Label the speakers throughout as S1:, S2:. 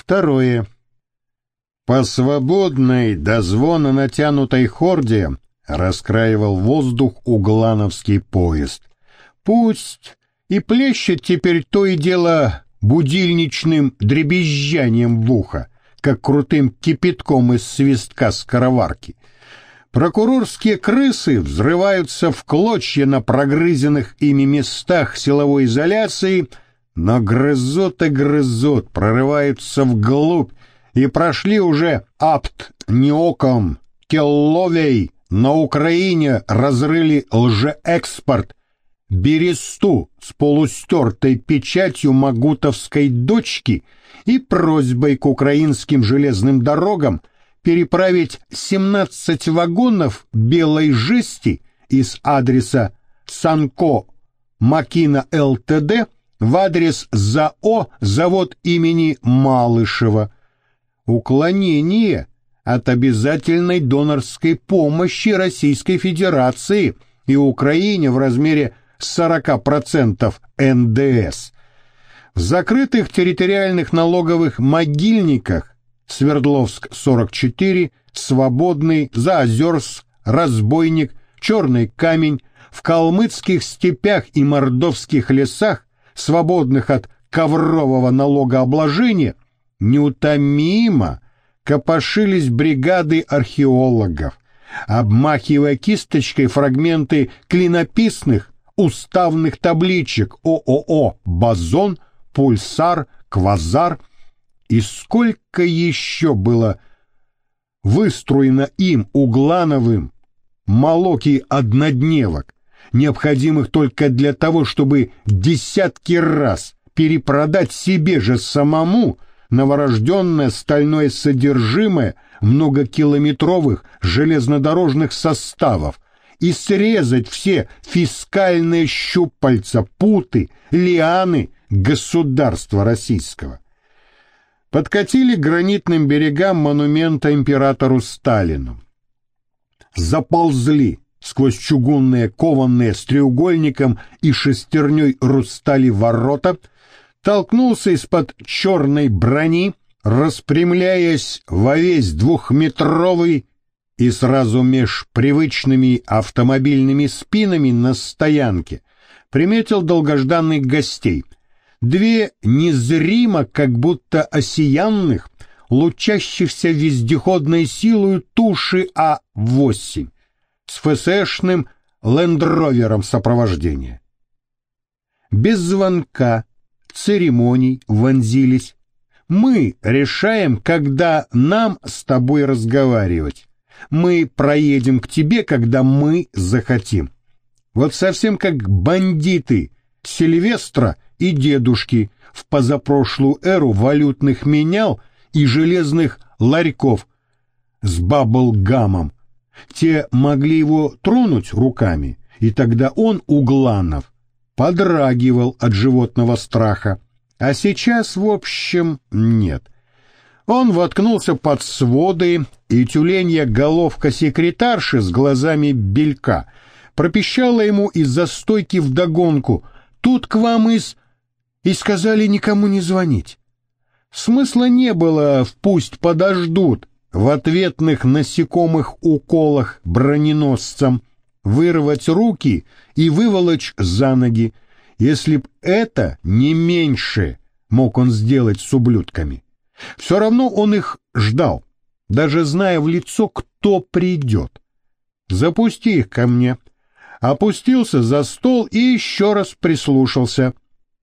S1: Второе. По свободной до звона натянутой хорде раскраивал воздух углановский поезд. Пусть и плещет теперь то и дело будильничным дребезжанием в ухо, как крутым кипятком из свистка скороварки. Прокурорские крысы взрываются в клочья на прогрызенных ими местах силовой изоляции, но грызут и грызут, прорываются вглубь, и прошли уже апт неоком, келловей, на Украине разрыли лжеэкспорт, бересту с полустертой печатью магутовской дочки и просьбой к украинским железным дорогам переправить 17 вагонов белой жести из адреса Санко Макина ЛТД в адрес ЗАО завод имени Малышева. Уклонение от обязательной донорской помощи Российской Федерации и Украине в размере 40% НДС. В закрытых территориальных налоговых могильниках Свердловск 44, Свободный, Заозерск, Разбойник, Черный камень, в калмыцких степях и мордовских лесах, свободных от коврового налогообложения, неутомимо копошились бригады археологов, обмахивая кисточкой фрагменты клинописных уставных табличек ООО «Бозон», «Пульсар», «Квазар» и сколько еще было выстроено им Углановым молоки однодневок, необходимых только для того, чтобы десятки раз перепродать себе же самому новорожденное стальное содержимое многокилометровых железнодорожных составов и срезать все фискальные щупальца, путы, лианы государства российского. Подкатили к гранитным берегам монумента императору Сталину. Заползли сквозь чугунные, кованные с треугольником и шестерней рустали ворота, толкнулся из-под черной брони, распрямляясь во весь двухметровый и сразу меж привычными автомобильными спинами на стоянке приметил долгожданных гостей. Две незримо, как будто осиянных, лучащихся вездеходной силой туши А-8 с ФСшным лендровером сопровождения. Без звонка, церемоний вонзились. Мы решаем, когда нам с тобой разговаривать. Мы проедем к тебе, когда мы захотим. Вот совсем как бандиты Сильвестра и дедушки в позапрошлую эру валютных менял и железных ларьков с баблгамом. Те могли его тронуть руками, и тогда он, Угланов, подрагивал от животного страха. А сейчас, в общем, нет. Он воткнулся под своды, и тюленья головка секретарши с глазами белька пропищала ему из-за стойки вдогонку «Тут к вам из...» и сказали никому не звонить. Смысла не было в «пусть подождут» в ответных насекомых уколах броненосцам, вырвать руки и выволочь за ноги, если б это не меньше мог он сделать с ублюдками. Все равно он их ждал, даже зная в лицо, кто придет. Запусти их ко мне. Опустился за стол и еще раз прислушался.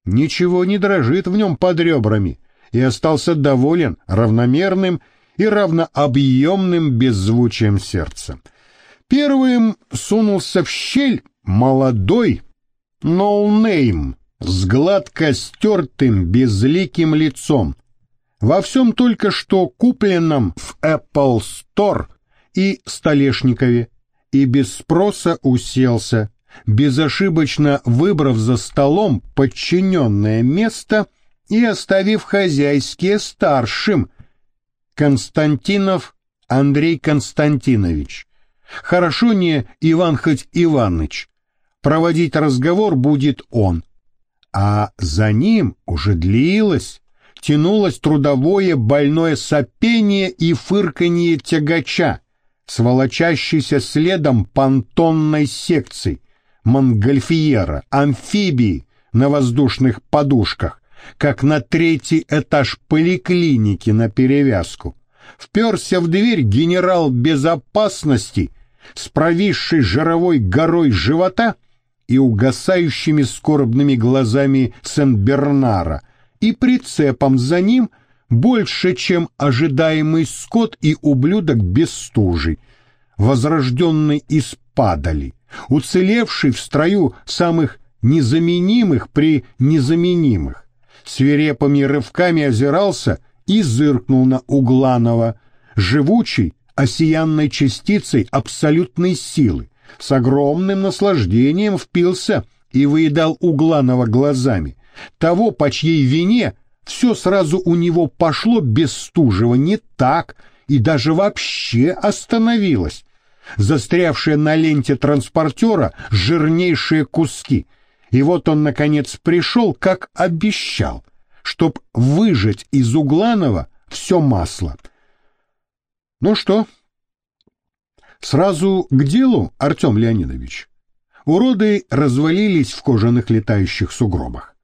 S1: Ничего не дрожит в нем под ребрами, и остался доволен равномерным и равнообъемным беззвучием сердца. Первым сунулся в щель молодой no-name с гладко стертым безликим лицом, во всем только что купленном в Apple Store и Столешникове, и без спроса уселся, безошибочно выбрав за столом подчиненное место и оставив хозяйские старшим. Константинов Андрей Константинович. Хорошо не Иван хоть Иваныч. Проводить разговор будет он. А за ним уже длилась тянулось трудовое больное сопение и фырканье тягача, с волочащейся следом понтонной секции, монгольфьера, амфибии на воздушных подушках, как на третий этаж поликлиники на перевязку. Вперся в дверь генерал безопасности с провисшей жировой горой живота и угасающими скорбными глазами Сен-Бернара, и прицепом за ним больше, чем ожидаемый скот и ублюдок без стужи, возрожденный из падали, уцелевший в строю самых незаменимых при незаменимых, свирепыми рывками озирался и зыркнул на Угланова, живучий, осиянной частицей абсолютной силы, с огромным наслаждением впился и выедал Угланова глазами, того, по чьей вине все сразу у него пошло без стужего не так и даже вообще остановилось, застрявшие на ленте транспортера жирнейшие куски, и вот он, наконец, пришел, как обещал, чтоб выжать из Угланова все масло. Ну что, сразу к делу, Артем Леонидович. Уроды развалились в кожаных летающих сугробах.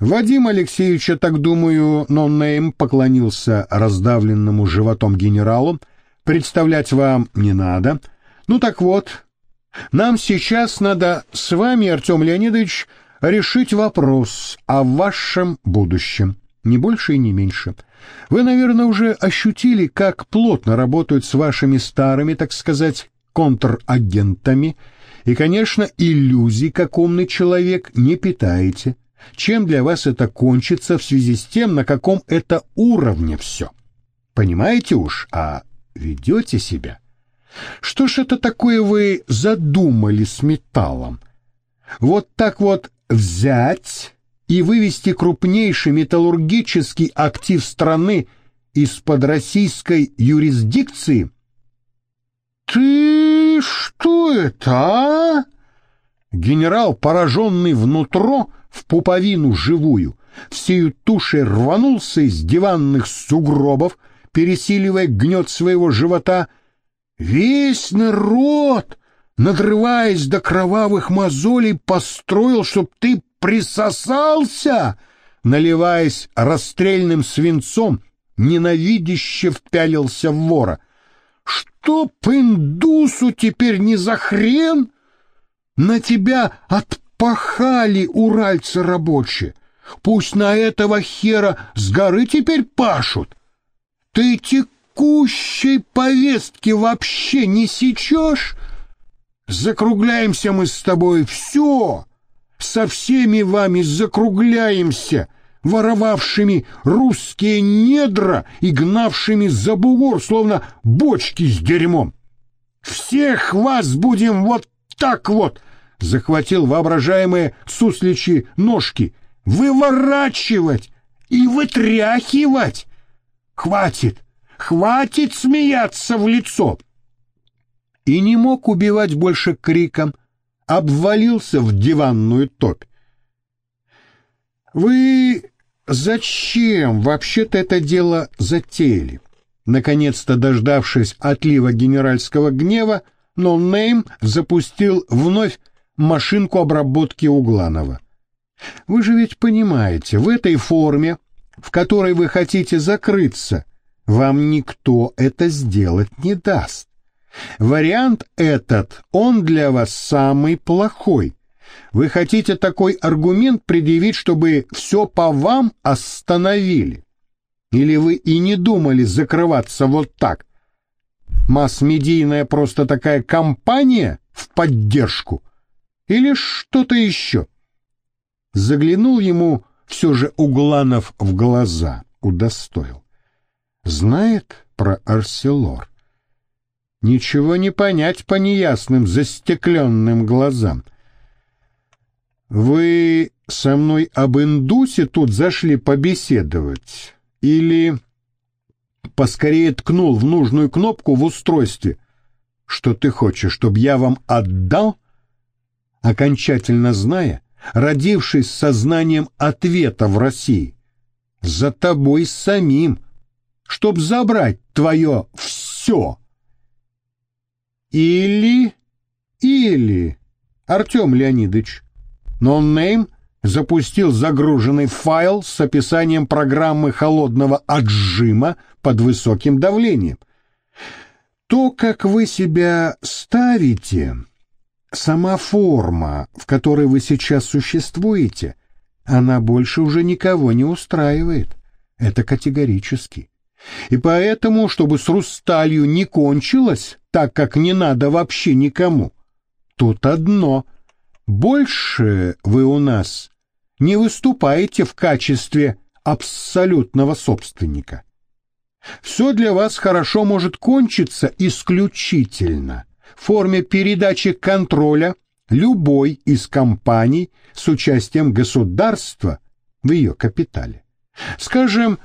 S1: Вадим Алексеевич, я так думаю, ноннейм поклонился раздавленному животом генералу. Представлять вам не надо. Ну так вот, нам сейчас надо с вами, Артем Леонидович, решить вопрос о вашем будущем, не больше и не меньше. Вы, наверное, уже ощутили, как плотно работают с вашими старыми, так сказать, контрагентами, и, конечно, иллюзий, как умный человек, не питаете. Чем для вас это кончится в связи с тем, на каком это уровне все? Понимаете уж, а ведете себя – что ж это такое вы задумали с металлом? Вот так вот взять и вывести крупнейший металлургический актив страны из-под российской юрисдикции? Ты что это, а? Генерал, пораженный внутро, в пуповину живую, всею тушей рванулся из диванных сугробов, пересиливая гнет своего живота — Весь народ, надрываясь до кровавых мозолей, построил, чтоб ты присосался, наливаясь расстрельным свинцом, ненавидяще впялился в вора. Что индусу теперь не за хрен? На тебя отпахали уральцы рабочие. Пусть на этого хера с горы теперь пашут. Ты тек текущей повестки вообще не сечешь? Закругляемся мы с тобой, все, со всеми вами закругляемся, воровавшими русские недра и гнавшими за бугор, словно бочки с дерьмом. Всех вас будем вот так вот, захватил воображаемые сусличи ножки, выворачивать и вытряхивать. Хватит, Хватит смеяться в лицо!» И не мог убивать больше криком, обвалился в диванную топь. «Вы зачем вообще-то это дело затеяли?» Наконец-то дождавшись отлива генеральского гнева, Ноннейм запустил вновь машинку обработки Угланова. «Вы же ведь понимаете, в этой форме, в которой вы хотите закрыться, вам никто это сделать не даст. Вариант этот, он для вас самый плохой. Вы хотите такой аргумент предъявить, чтобы все по вам остановили? Или вы и не думали закрываться вот так? Масс-медийная просто такая компания в поддержку? Или что-то еще? Заглянул ему все же Угланов в глаза, удостоил знает про Арселор. Ничего не понять по неясным застекленным глазам. Вы со мной об индусе тут зашли побеседовать? Или поскорее ткнул в нужную кнопку в устройстве? Что ты хочешь, чтобы я вам отдал? Окончательно зная, родившись с сознанием ответа в России, за тобой самим, чтоб забрать твое все. Или, или, Артем Леонидович, ноннейм запустил загруженный файл с описанием программы холодного отжима под высоким давлением. То, как вы себя ставите, сама форма, в которой вы сейчас существуете, она больше уже никого не устраивает. Это категорически. И поэтому, чтобы с Русталью не кончилось, так как не надо вообще никому, тут одно. Больше вы у нас не выступаете в качестве абсолютного собственника. Все для вас хорошо может кончиться исключительно в форме передачи контроля любой из компаний с участием государства в ее капитале. Скажем,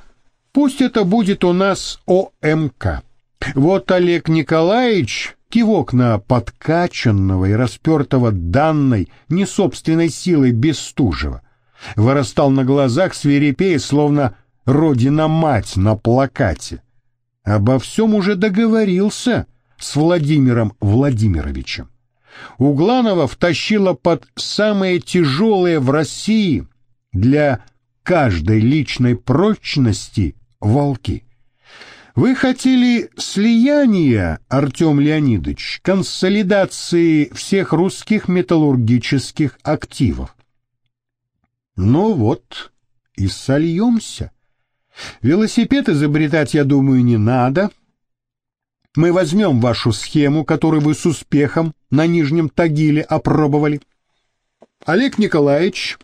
S1: пусть это будет у нас ОМК. Вот Олег Николаевич, кивок на подкачанного и распертого данной несобственной силой Бестужева, вырастал на глазах свирепея, словно родина-мать на плакате. Обо всем уже договорился с Владимиром Владимировичем. Угланова втащила под самые тяжелые в России для каждой личной прочности волки. Вы хотели слияния, Артем Леонидович, консолидации всех русских металлургических активов. Ну вот, и сольемся. Велосипед изобретать, я думаю, не надо. Мы возьмем вашу схему, которую вы с успехом на Нижнем Тагиле опробовали. Олег Николаевич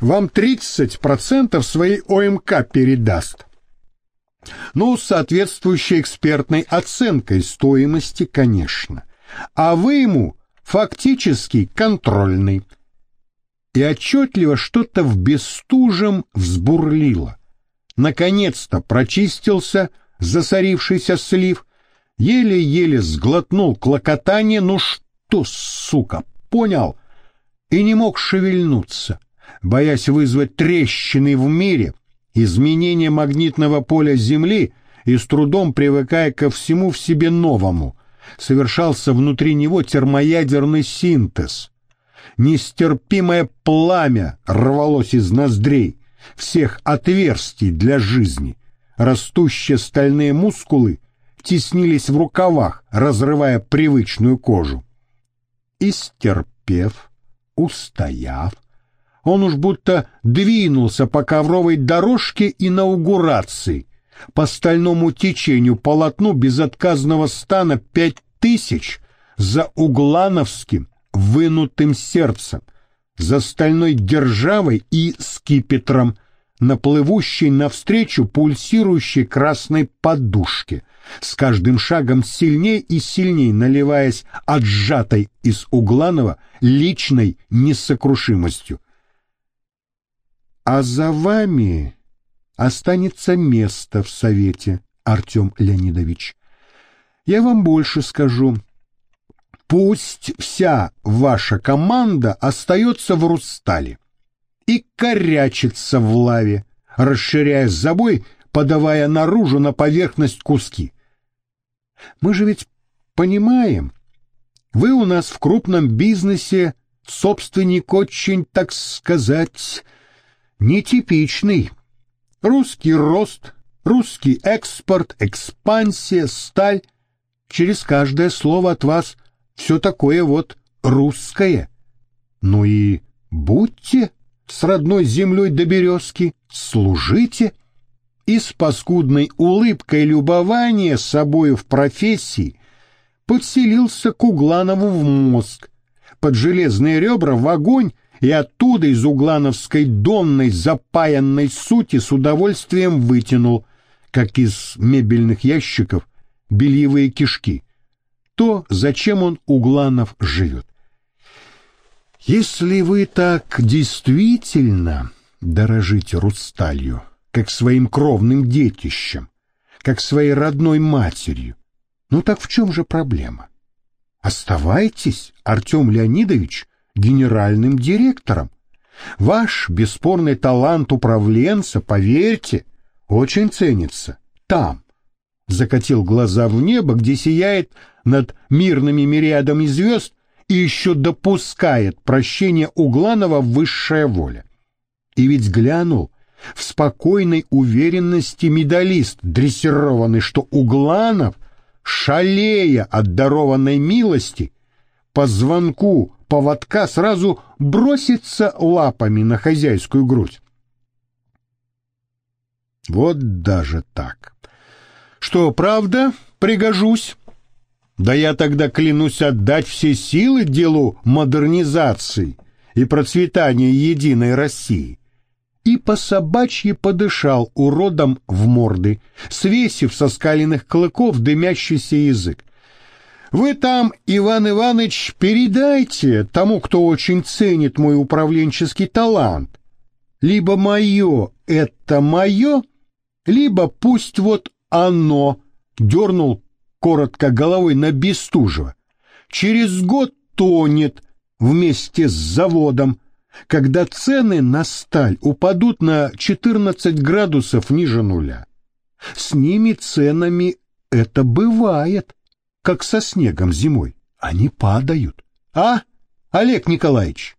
S1: вам 30% своей ОМК передаст. Ну, с соответствующей экспертной оценкой стоимости, конечно. А вы ему фактически контрольный. И отчетливо что-то в бестужем взбурлило. Наконец-то прочистился засорившийся слив, еле-еле сглотнул клокотание, ну что, сука, понял, и не мог шевельнуться, боясь вызвать трещины в мире, изменение магнитного поля Земли и с трудом привыкая ко всему в себе новому, совершался внутри него термоядерный синтез. Нестерпимое пламя рвалось из ноздрей, всех отверстий для жизни. Растущие стальные мускулы теснились в рукавах, разрывая привычную кожу. Истерпев, устояв, он уж будто двинулся по ковровой дорожке инаугурации, по стальному течению полотну безотказного стана пять тысяч за углановским вынутым сердцем, за стальной державой и скипетром, на плывущей навстречу пульсирующей красной подушке, с каждым шагом сильней и сильней наливаясь отжатой из Угланова личной несокрушимостью. А за вами останется место в Совете, Артем Леонидович. Я вам больше скажу. Пусть вся ваша команда остается в Рустале и корячится в лаве, расширяя забой, подавая наружу на поверхность куски. Мы же ведь понимаем, вы у нас в крупном бизнесе собственник очень, так сказать, нетипичный. Русский рост, русский экспорт, экспансия, сталь. Через каждое слово от вас все такое вот русское. Ну и будьте с родной землей до березки, служите, и с паскудной улыбкой любования собою в профессии подселился к Угланову в мозг, под железные ребра в огонь и оттуда из углановской донной запаянной сути с удовольствием вытянул, как из мебельных ящиков, бельевые кишки. То, зачем он, Угланов, живет. Если вы так действительно дорожите Русталью, как своим кровным детищем, как своей родной матерью, ну так в чем же проблема? Оставайтесь, Артем Леонидович, генеральным директором. Ваш бесспорный талант управленца, поверьте, очень ценится там. Закатил глаза в небо, где сияет над мирными мириадами звезд и еще допускает прощение Угланова высшая воля. И ведь глянул в спокойной уверенности медалист, дрессированный, что Угланов, шалея от дарованной милости, по звонку поводка сразу бросится лапами на хозяйскую грудь. Вот даже так. Что, правда, пригожусь? Да я тогда клянусь отдать все силы делу модернизации и процветания единой России. И по собачьи подышал уродом в морды, свесив со скаленных клыков дымящийся язык. Вы там, Иван Иванович, передайте тому, кто очень ценит мой управленческий талант. Либо мое — это мое, либо пусть вот оно дернул коротко головой на Бестужева. Через год тонет вместе с заводом, когда цены на сталь упадут на 14 градусов ниже нуля. С ними ценами это бывает, как со снегом зимой. Они падают. А, Олег Николаевич?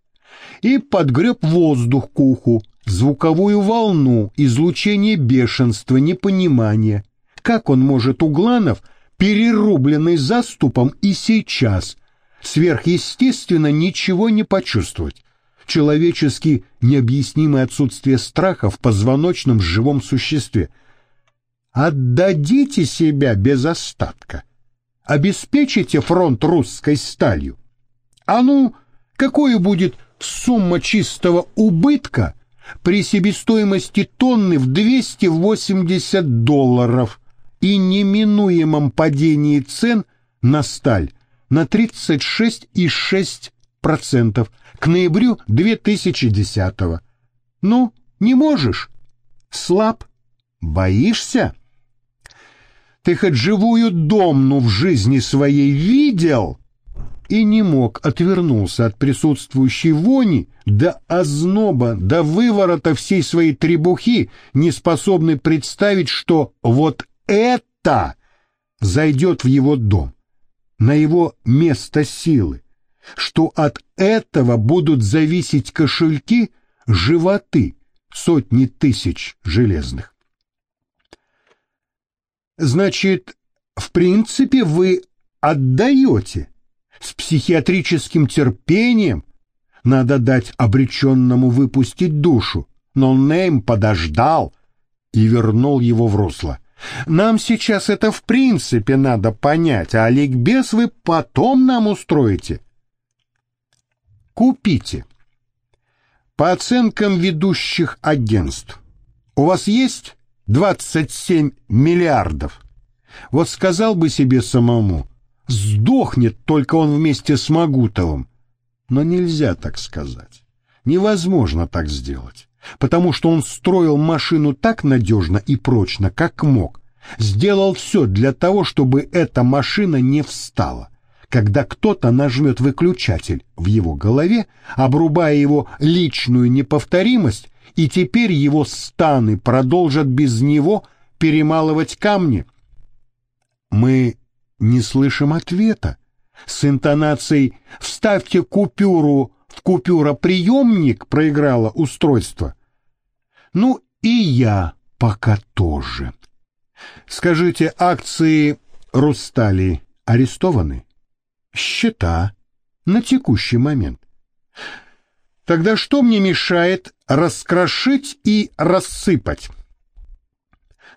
S1: И подгреб воздух к уху, звуковую волну, излучение бешенства, непонимания. Как он может, Угланов, перерубленный заступом и сейчас, сверхъестественно ничего не почувствовать? Человечески необъяснимое отсутствие страха в позвоночном живом существе. Отдадите себя без остатка. Обеспечите фронт русской сталью. А ну, какой будет сумма чистого убытка при себестоимости тонны в 280 долларов и неминуемом падении цен на сталь на 36,6% к ноябрю 2010 -го. Ну, не можешь? Слаб? Боишься? Ты хоть живую домну в жизни своей видел? И не мог, отвернулся от присутствующей вони до озноба, до выворота всей своей требухи, не способный представить, что вот это зайдет в его дом, на его место силы, что от этого будут зависеть кошельки, животы сотни тысяч железных. Значит, в принципе, вы отдаете с психиатрическим терпением, надо дать обреченному выпустить душу, но Нейм подождал и вернул его в русло. Нам сейчас это в принципе надо понять, а ликбез вы потом нам устроите. Купите. По оценкам ведущих агентств, у вас есть 27 миллиардов. Вот сказал бы себе самому, сдохнет только он вместе с Магутовым. Но нельзя так сказать. Невозможно так сделать, потому что он строил машину так надежно и прочно, как мог. Сделал все для того, чтобы эта машина не встала когда кто-то нажмет выключатель в его голове, обрубая его личную неповторимость, и теперь его станы продолжат без него перемалывать камни. Мы не слышим ответа. С интонацией «вставьте купюру в купюроприемник» проиграло устройство. Ну и я пока тоже. Скажите, акции Рустали арестованы? счета на текущий момент. Тогда что мне мешает раскрошить и рассыпать?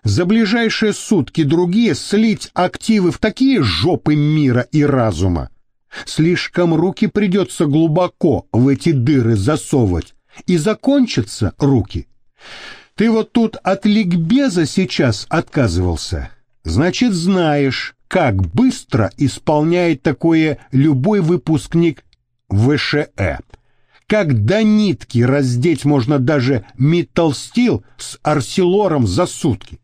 S1: За ближайшие сутки другие слить активы в такие жопы мира и разума. Слишком руки придется глубоко в эти дыры засовывать, и закончатся руки. Ты вот тут от ликбеза сейчас отказывался. Значит, знаешь, как быстро исполняет такое любой выпускник ВШЭ. Как до нитки раздеть можно даже металлстил с арселором за сутки.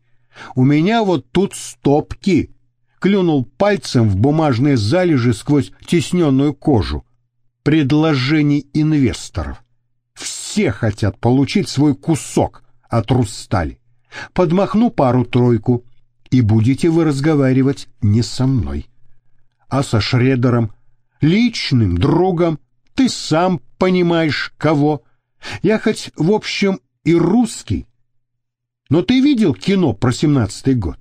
S1: У меня вот тут стопки. Клюнул пальцем в бумажные залежи сквозь тесненную кожу. Предложений инвесторов. Все хотят получить свой кусок от Рустали. Подмахну пару-тройку, и будете вы разговаривать не со мной, а со Шредером, личным другом, ты сам понимаешь, кого. Я хоть, в общем, и русский, но ты видел кино про семнадцатый год,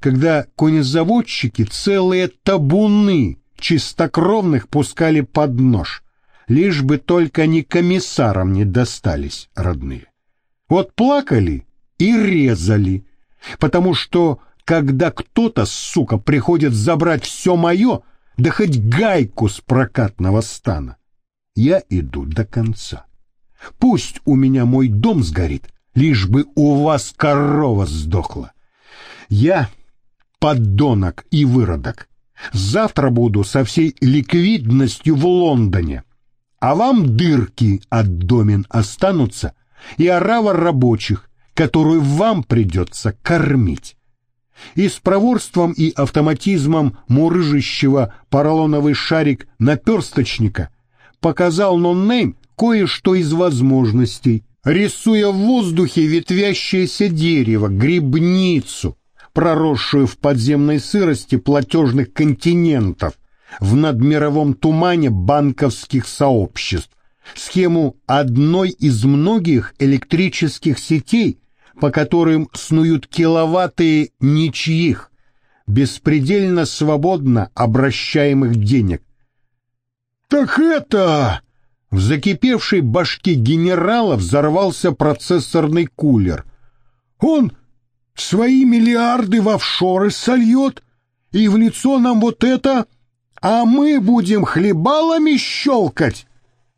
S1: когда конезаводчики целые табуны чистокровных пускали под нож, лишь бы только ни комиссарам не достались родные. Вот плакали и резали, потому что когда кто-то, сука, приходит забрать все мое, да хоть гайку с прокатного стана, я иду до конца. Пусть у меня мой дом сгорит, лишь бы у вас корова сдохла. Я подонок и выродок. Завтра буду со всей ликвидностью в Лондоне, а вам дырки от домен останутся и орава рабочих, которую вам придется кормить. И с проворством и автоматизмом мурыжащего поролоновый шарик наперсточника показал ноннейм кое-что из возможностей, рисуя в воздухе ветвящееся дерево, грибницу, проросшую в подземной сырости платежных континентов, в надмировом тумане банковских сообществ, схему одной из многих электрических сетей, по которым снуют киловатты ничьих, беспредельно свободно обращаемых денег. «Так это...» В закипевшей башке генерала взорвался процессорный кулер. «Он свои миллиарды в офшоры сольет, и в лицо нам вот это, а мы будем хлебалами щелкать.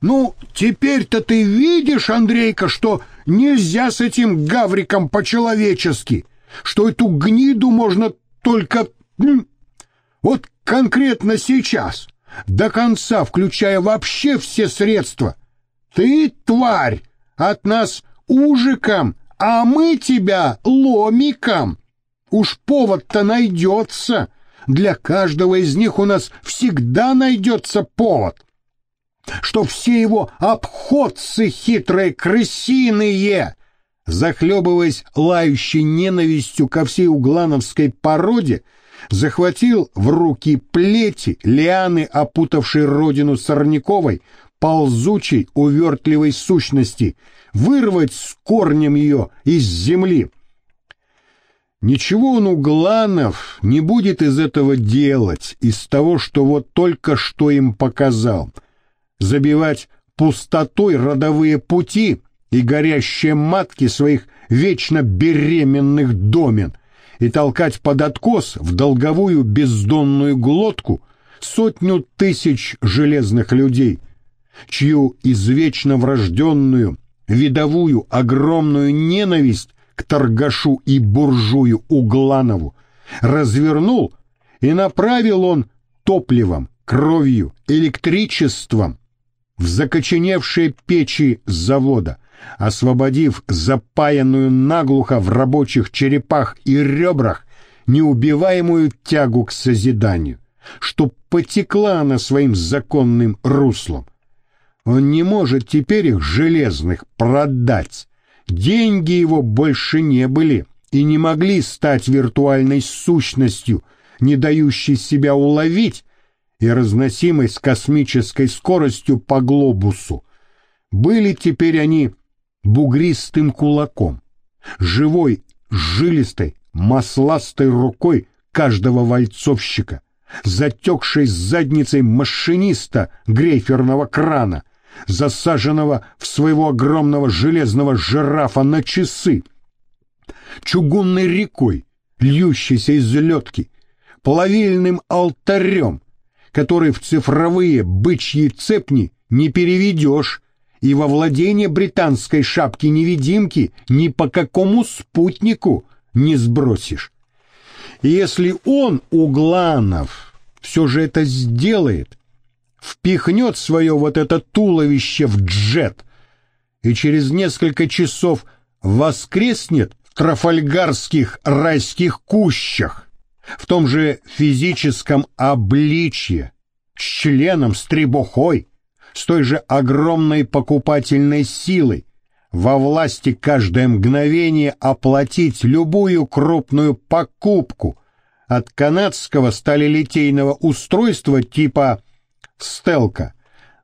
S1: Ну, теперь-то ты видишь, Андрейка, что нельзя с этим гавриком по-человечески, что эту гниду можно только... Вот конкретно сейчас, до конца, включая вообще все средства. Ты, тварь, от нас ужиком а мы тебя ломиком. Уж повод-то найдется. Для каждого из них у нас всегда найдется повод. Что все его обходцы хитрые крысиные, захлебываясь лающей ненавистью ко всей углановской породе, захватил в руки плети, лианы, опутавшей родину Сорняковой, ползучей, увертливой сущности — вырвать с корнем ее из земли. Ничего он, Угланов, не будет из этого делать, из того, что вот только что им показал. Забивать пустотой родовые пути и горящие матки своих вечно беременных домен и толкать под откос в долговую бездонную глотку сотню тысяч железных людей, чью извечно врожденную видовую огромную ненависть к торгашу и буржую Угланову, развернул и направил он топливом, кровью, электричеством в закоченевшие печи завода, освободив запаянную наглухо в рабочих черепах и ребрах неубиваемую тягу к созиданию, чтоб потекла она своим законным руслом. Он не может теперь их железных продать. Деньги его больше не были и не могли стать виртуальной сущностью, не дающей себя уловить и разносимой с космической скоростью по глобусу. Были теперь они бугристым кулаком, живой, жилистой, масластой рукой каждого вальцовщика, затекшей задницей машиниста грейферного крана, засаженного в своего огромного железного жирафа на часы, чугунной рекой, льющейся из ледки, плавильным алтарем, который в цифровые бычьи цепни не переведешь и во владение британской шапки-невидимки ни по какому спутнику не сбросишь. Если он, Угланов, все же это сделает, впихнет свое вот это туловище в джет и через несколько часов воскреснет в трафальгарских райских кущах, в том же физическом обличье, с членом, с требухой, с той же огромной покупательной силой, во власти каждое мгновение оплатить любую крупную покупку от канадского сталелитейного устройства типа «Стелка»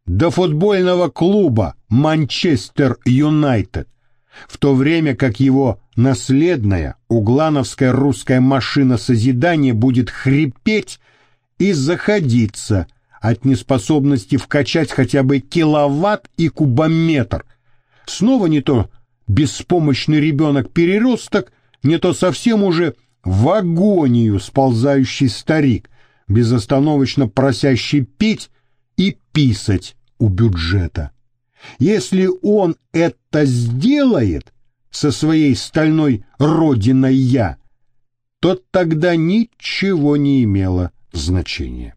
S1: до футбольного клуба «Манчестер Юнайтед», в то время как его наследная углановская русская машина созидания будет хрипеть и заходиться от неспособности вкачать хотя бы киловатт и кубометр. Снова не то беспомощный ребенок-переросток, не то совсем уже в агонию сползающий старик, безостановочно просящий пить и писать у бюджета. Если он это сделает со своей стальной родиной «я», то тогда ничего не имело значения.